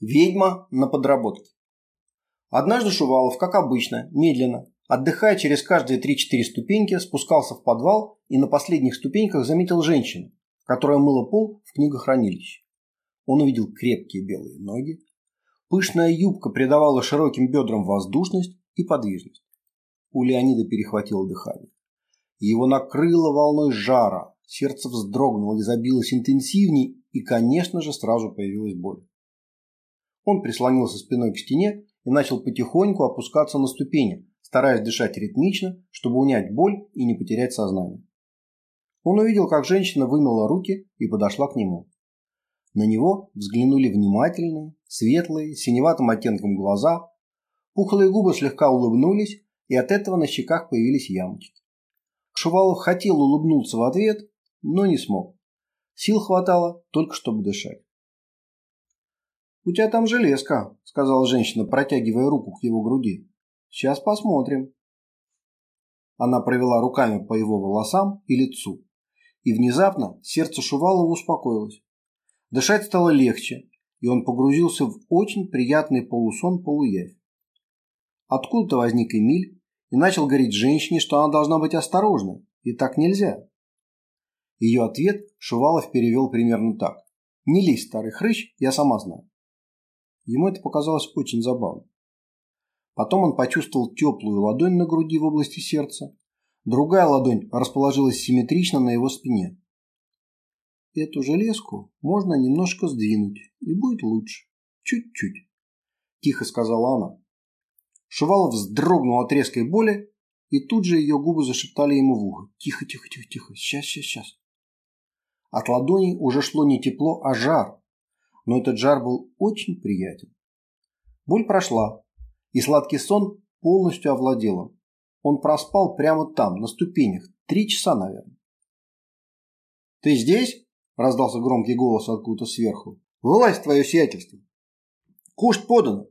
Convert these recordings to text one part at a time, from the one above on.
Ведьма на подработке. Однажды Шувалов, как обычно, медленно, отдыхая через каждые 3-4 ступеньки, спускался в подвал и на последних ступеньках заметил женщину, которая мыла пол в книгохранилище. Он увидел крепкие белые ноги. Пышная юбка придавала широким бедрам воздушность и подвижность. У Леонида перехватило дыхание. Его накрыло волной жара, сердце вздрогнуло и забилось интенсивней, и, конечно же, сразу появилась боль. Он прислонился спиной к стене и начал потихоньку опускаться на ступени, стараясь дышать ритмично, чтобы унять боль и не потерять сознание. Он увидел, как женщина вымыла руки и подошла к нему. На него взглянули внимательные, светлые, синеватым оттенком глаза, пухлые губы слегка улыбнулись, и от этого на щеках появились ямочки. Шувалов хотел улыбнуться в ответ, но не смог. Сил хватало только чтобы дышать. «У тебя там железка», – сказала женщина, протягивая руку к его груди. «Сейчас посмотрим». Она провела руками по его волосам и лицу. И внезапно сердце Шувалова успокоилось. Дышать стало легче, и он погрузился в очень приятный полусон-полуявь. Откуда-то возник Эмиль и начал говорить женщине, что она должна быть осторожной, и так нельзя. Ее ответ Шувалов перевел примерно так. «Не лезь, старый хрыч, я сама знаю». Ему это показалось очень забавно. Потом он почувствовал теплую ладонь на груди в области сердца. Другая ладонь расположилась симметрично на его спине. Эту железку можно немножко сдвинуть, и будет лучше. Чуть-чуть. Тихо сказала она. Шувалов вздрогнул от резкой боли, и тут же ее губы зашептали ему в ухо. Тихо, тихо, тихо, тихо. Сейчас, сейчас, сейчас. От ладони уже шло не тепло, а жар но этот жар был очень приятен. Боль прошла, и сладкий сон полностью овладел им. Он проспал прямо там, на ступенях, три часа, наверное. «Ты здесь?» – раздался громкий голос откуда-то сверху. «Вылазь, твое сиятельство! Кушать подано!»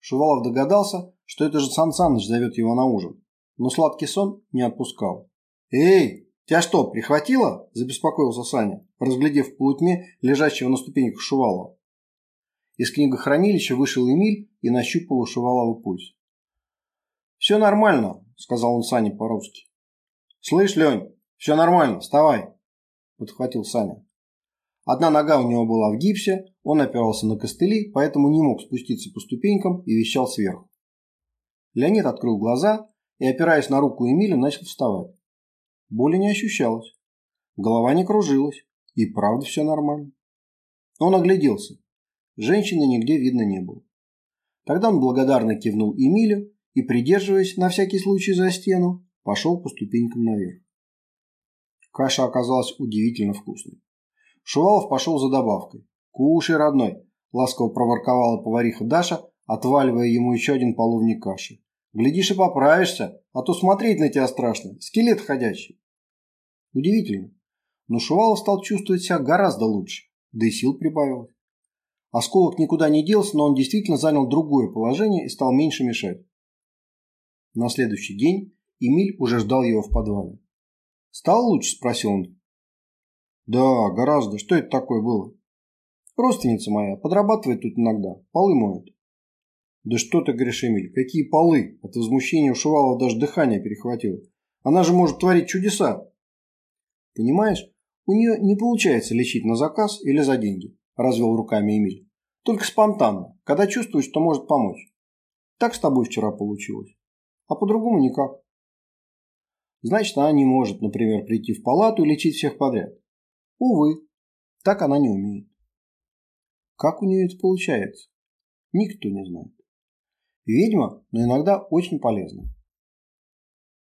Шувалов догадался, что это же Сан Саныч зовет его на ужин, но сладкий сон не отпускал. «Эй, «Тебя что, прихватило?» – забеспокоился Саня, разглядев в полутьме лежащего на ступеньках Шувалова. Из книгохранилища вышел Эмиль и нащупал у Шувалова пульс. «Все нормально», – сказал он Сане по-русски. «Слышь, Лень, все нормально, вставай», – подхватил Саня. Одна нога у него была в гипсе, он опирался на костыли, поэтому не мог спуститься по ступенькам и вещал сверху. Леонид открыл глаза и, опираясь на руку Эмиля, начал вставать. Боли не ощущалось. Голова не кружилась. И правда все нормально. Он огляделся. Женщины нигде видно не было. Тогда он благодарно кивнул Эмилю и, придерживаясь на всякий случай за стену, пошел по ступенькам наверх. Каша оказалась удивительно вкусной. Шувалов пошел за добавкой. «Кушай, родной!» – ласково проворковала повариха Даша, отваливая ему еще один половник каши. «Глядишь и поправишься, а то смотреть на тебя страшно, скелет ходячий». Удивительно. Но Шувалов стал чувствовать себя гораздо лучше, да и сил прибавилось. Осколок никуда не делся, но он действительно занял другое положение и стал меньше мешать. На следующий день Эмиль уже ждал его в подвале. «Стало лучше?» – спросил он. «Да, гораздо. Что это такое было?» «Родственница моя. Подрабатывает тут иногда. Полы моет». «Да что ты говоришь, Эмиль? Какие полы?» От возмущения у Шувалова даже дыхание перехватило. «Она же может творить чудеса!» Понимаешь, у нее не получается лечить на заказ или за деньги, развел руками Эмиль. Только спонтанно, когда чувствуешь, что может помочь. Так с тобой вчера получилось. А по-другому никак. Значит, она не может, например, прийти в палату и лечить всех подряд. Увы, так она не умеет. Как у нее это получается? Никто не знает. Ведьма, но иногда очень полезна.